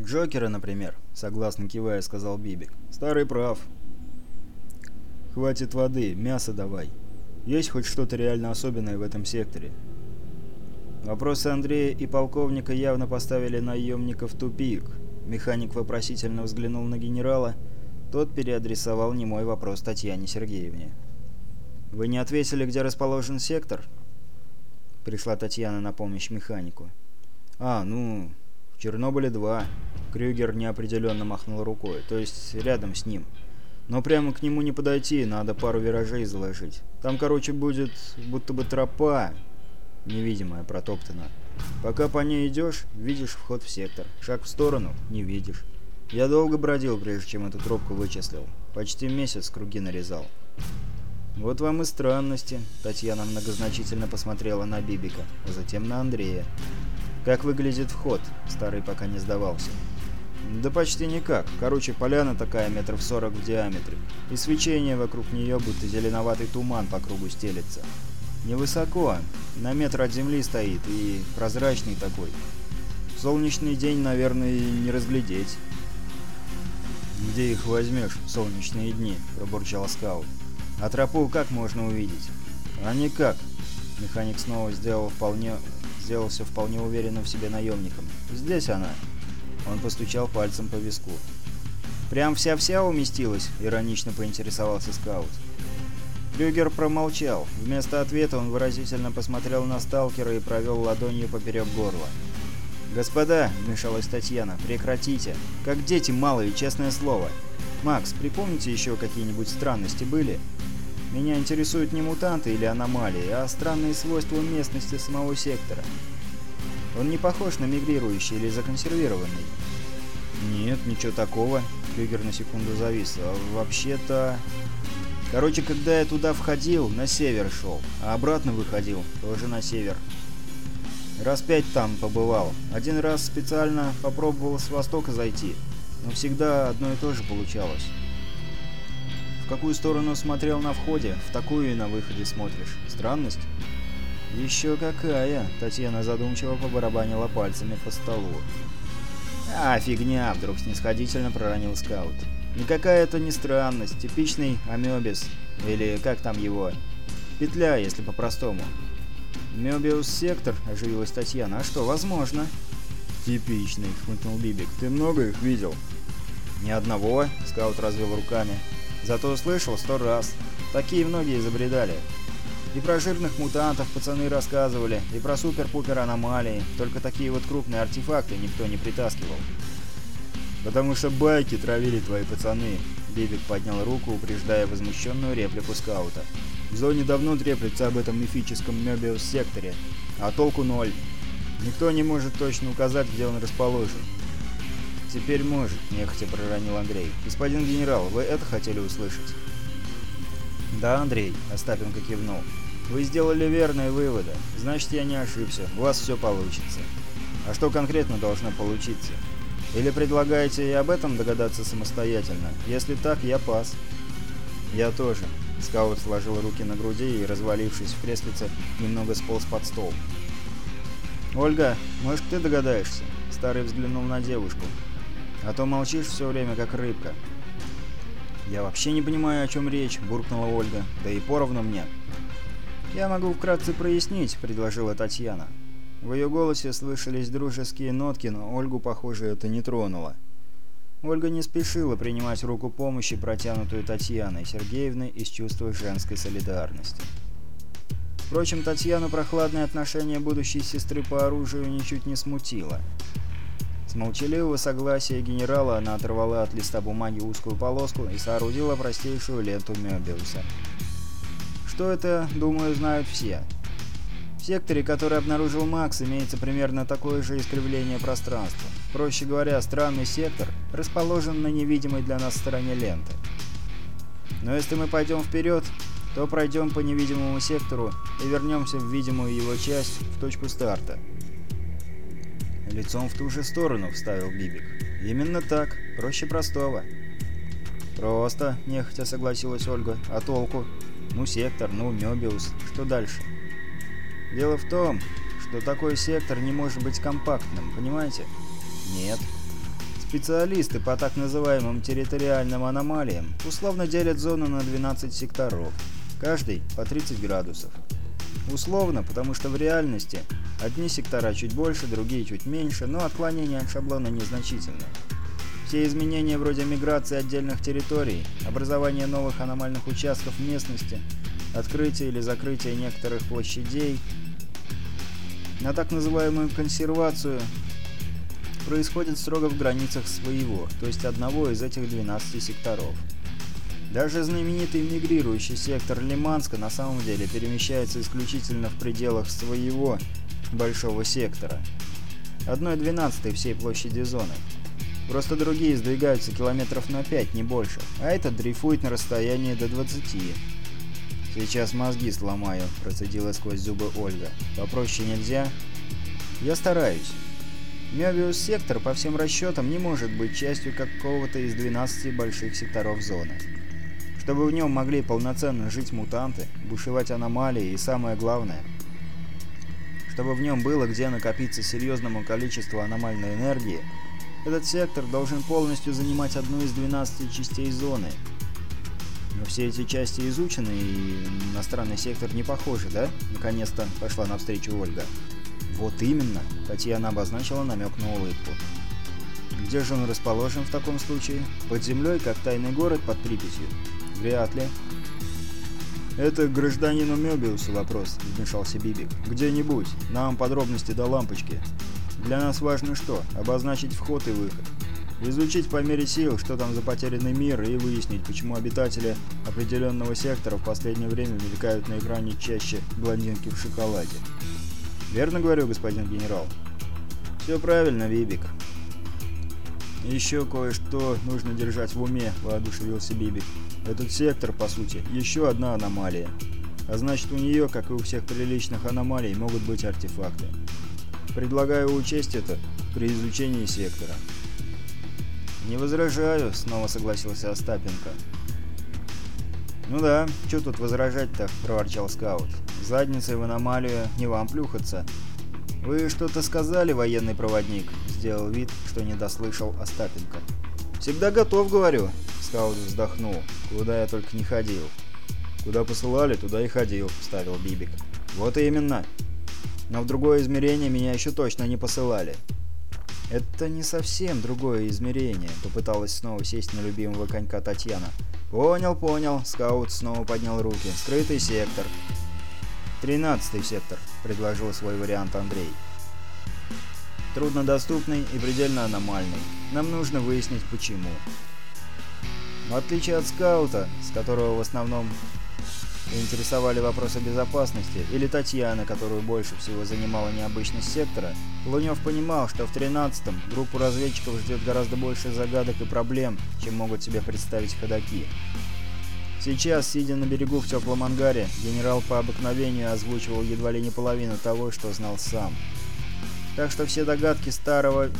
Джокера, например», — согласно кивая, сказал Бибик. «Старый прав». «Хватит воды, мясо давай. Есть хоть что-то реально особенное в этом секторе?» Вопросы Андрея и полковника явно поставили наемника в тупик. Механик вопросительно взглянул на генерала. Тот переадресовал немой вопрос Татьяне Сергеевне. «Вы не ответили, где расположен сектор?» Пришла Татьяна на помощь механику. «А, ну, в Чернобыле 2. Крюгер неопределенно махнул рукой, то есть рядом с ним. Но прямо к нему не подойти, надо пару виражей заложить. Там, короче, будет будто бы тропа, невидимая, протоптана. Пока по ней идешь, видишь вход в сектор. Шаг в сторону — не видишь. Я долго бродил, прежде чем эту тропку вычислил. Почти месяц круги нарезал. «Вот вам и странности», — Татьяна многозначительно посмотрела на Бибика, а затем на Андрея. Как выглядит вход? Старый пока не сдавался. Да почти никак. Короче, поляна такая метров сорок в диаметре. И свечение вокруг нее, будто зеленоватый туман по кругу стелится. Невысоко, на метр от земли стоит и прозрачный такой. В солнечный день, наверное, не разглядеть. «Где их возьмешь, солнечные дни?» – пробурчал скаут. «А тропу как можно увидеть?» «А никак». Механик снова сделал вполне сделался вполне уверенным в себе наемником. «Здесь она!» Он постучал пальцем по виску. «Прям вся-вся уместилась?» — иронично поинтересовался скаут. Люгер промолчал. Вместо ответа он выразительно посмотрел на сталкера и провел ладонью поперек горла. «Господа!» — вмешалась Татьяна. «Прекратите! Как дети малые, честное слово! Макс, припомните еще какие-нибудь странности были?» Меня интересуют не мутанты или аномалии, а странные свойства местности самого сектора. Он не похож на мигрирующий или законсервированный. Нет, ничего такого. Крюгер на секунду завис. А вообще-то... Короче, когда я туда входил, на север шел, а обратно выходил, тоже на север. Раз пять там побывал. Один раз специально попробовал с востока зайти, но всегда одно и то же получалось. В какую сторону смотрел на входе, в такую и на выходе смотришь. Странность? Еще какая, Татьяна задумчиво побарабанила пальцами по столу. А, фигня, вдруг снисходительно проронил скаут. Никакая это не странность, типичный амебис, или как там его, петля, если по-простому. Мебиус-сектор, оживилась Татьяна, а что, возможно? Типичный, хмыкнул Бибик, ты много их видел? Ни одного, скаут развел руками. Зато слышал сто раз. Такие многие изобретали. И про жирных мутантов пацаны рассказывали, и про супер-пупер аномалии, только такие вот крупные артефакты никто не притаскивал. «Потому что байки травили твои пацаны», — Бибик поднял руку, упреждая возмущенную реплику скаута. «В зоне давно треплется об этом мифическом Мёбиус-секторе, а толку ноль. Никто не может точно указать, где он расположен. «Теперь может», — нехотя проронил Андрей. «Господин генерал, вы это хотели услышать?» «Да, Андрей», — Остапенко кивнул. «Вы сделали верные выводы. Значит, я не ошибся. У вас все получится». «А что конкретно должно получиться?» «Или предлагаете и об этом догадаться самостоятельно? Если так, я пас». «Я тоже». Скаут сложил руки на груди и, развалившись в креслице, немного сполз под стол. «Ольга, может, ты догадаешься?» Старый взглянул на девушку. А то молчишь все время, как рыбка. Я вообще не понимаю, о чем речь, буркнула Ольга. Да и поровну мне. Я могу вкратце прояснить, предложила Татьяна. В ее голосе слышались дружеские нотки, но Ольгу, похоже, это не тронуло. Ольга не спешила принимать руку помощи, протянутую Татьяной Сергеевной из чувства женской солидарности. Впрочем, Татьяну прохладное отношение будущей сестры по оружию ничуть не смутило. С молчаливого согласия генерала она оторвала от листа бумаги узкую полоску и соорудила простейшую ленту Мёбиуса. Что это, думаю, знают все. В секторе, который обнаружил Макс, имеется примерно такое же искривление пространства. Проще говоря, странный сектор расположен на невидимой для нас стороне ленты. Но если мы пойдем вперед, то пройдем по невидимому сектору и вернемся в видимую его часть, в точку старта. «Лицом в ту же сторону», — вставил Бибик. «Именно так. Проще простого». «Просто», — нехотя согласилась Ольга. «А толку? Ну, сектор, ну, Мёбиус. Что дальше?» «Дело в том, что такой сектор не может быть компактным, понимаете?» «Нет». Специалисты по так называемым территориальным аномалиям условно делят зону на 12 секторов, каждый по 30 градусов. Условно, потому что в реальности одни сектора чуть больше, другие чуть меньше, но отклонение от шаблона незначительно. Все изменения вроде миграции отдельных территорий, образования новых аномальных участков местности, открытие или закрытие некоторых площадей, на так называемую консервацию происходит строго в границах своего, то есть одного из этих 12 секторов. Даже знаменитый мигрирующий сектор Лиманска на самом деле перемещается исключительно в пределах своего большого сектора. 1,12 всей площади зоны. Просто другие сдвигаются километров на 5, не больше, а этот дрейфует на расстоянии до 20. «Сейчас мозги сломаю», – процедила сквозь зубы Ольга. «Попроще нельзя?» «Я стараюсь». Мёбиус-сектор по всем расчетам не может быть частью какого-то из 12 больших секторов зоны чтобы в нем могли полноценно жить мутанты, бушевать аномалии и самое главное, чтобы в нем было где накопиться серьезному количеству аномальной энергии, этот сектор должен полностью занимать одну из 12 частей зоны. Но все эти части изучены, и настранный сектор не похожи, да? Наконец-то пошла навстречу Ольга. Вот именно, Татьяна обозначила намек на улыбку. Где же он расположен в таком случае? Под землей, как тайный город под Припятью вряд ли. «Это к гражданину Мёбиусу вопрос», — вмешался Бибик. «Где-нибудь. Нам подробности до лампочки. Для нас важно что? Обозначить вход и выход. Изучить по мере сил, что там за потерянный мир, и выяснить, почему обитатели определенного сектора в последнее время мелькают на экране чаще блондинки в шоколаде. Верно говорю, господин генерал?» «Все правильно, Бибик». «Еще кое-что нужно держать в уме», — воодушевился Бибик. Этот сектор, по сути, еще одна аномалия. А значит, у нее, как и у всех приличных аномалий, могут быть артефакты. Предлагаю учесть это при изучении сектора. «Не возражаю», — снова согласился Остапенко. «Ну да, что тут возражать-то?» — проворчал скаут. «Задницей в аномалию не вам плюхаться». «Вы что-то сказали, военный проводник?» — сделал вид, что не дослышал Остапенко. «Остапенко». Всегда готов, говорю. Скаут вздохнул. Куда я только не ходил. Куда посылали, туда и ходил, вставил Бибик. Вот именно. Но в другое измерение меня еще точно не посылали. Это не совсем другое измерение, попыталась снова сесть на любимого конька Татьяна. Понял, понял, скаут снова поднял руки. Скрытый сектор. «Тринадцатый сектор», — предложил свой вариант Андрей. «Труднодоступный и предельно аномальный. Нам нужно выяснить почему. В отличие от скаута, с которого в основном интересовали вопросы безопасности, или Татьяна, которую больше всего занимала необычность сектора, Лунев понимал, что в 13-м группу разведчиков ждет гораздо больше загадок и проблем, чем могут себе представить ходаки. Сейчас, сидя на берегу в теплом ангаре, генерал по обыкновению озвучивал едва ли не половину того, что знал сам. Так что все догадки старого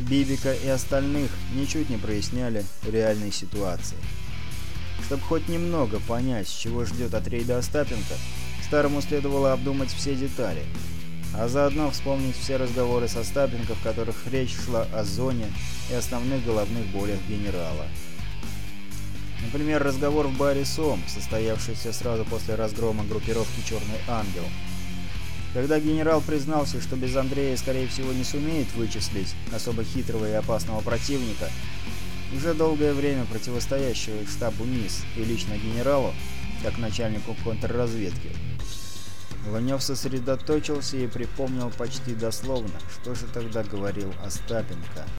Бибика и остальных ничуть не проясняли реальной ситуации. Чтобы хоть немного понять, чего ждет от рейда Остапенко, старому следовало обдумать все детали, а заодно вспомнить все разговоры со Остапенко, в которых речь шла о зоне и основных головных болях генерала. Например, разговор в баре «Сом», состоявшийся сразу после разгрома группировки «Черный ангел», когда генерал признался, что без Андрея, скорее всего, не сумеет вычислить особо хитрого и опасного противника, уже долгое время противостоящего их штабу МИС и лично генералу, как начальнику контрразведки, Лунев сосредоточился и припомнил почти дословно, что же тогда говорил Остапенко.